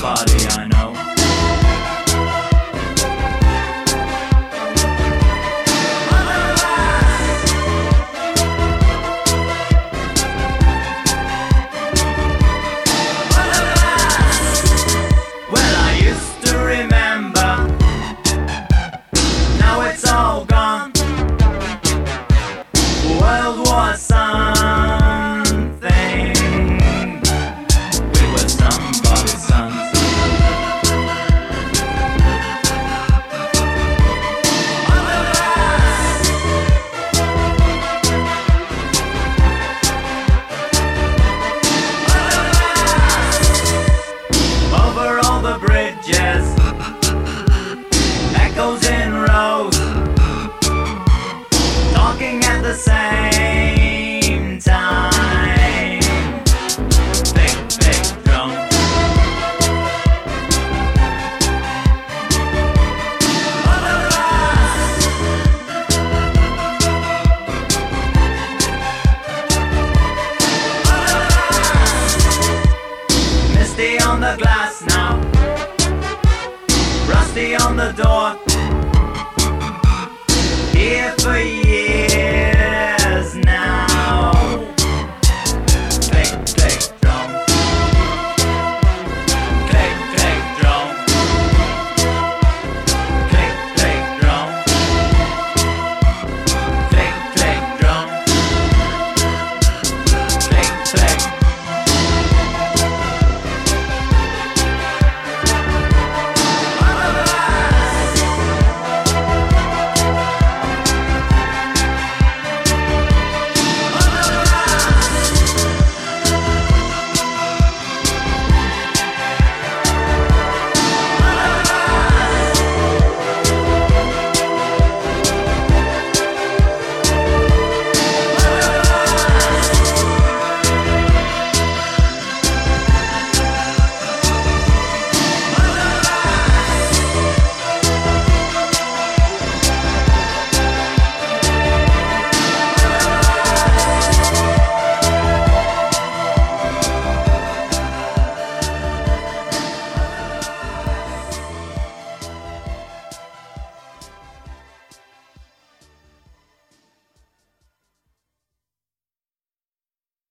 Nobody same time. Big, big drum. Misty on the glass now, rusty on the door. Here for.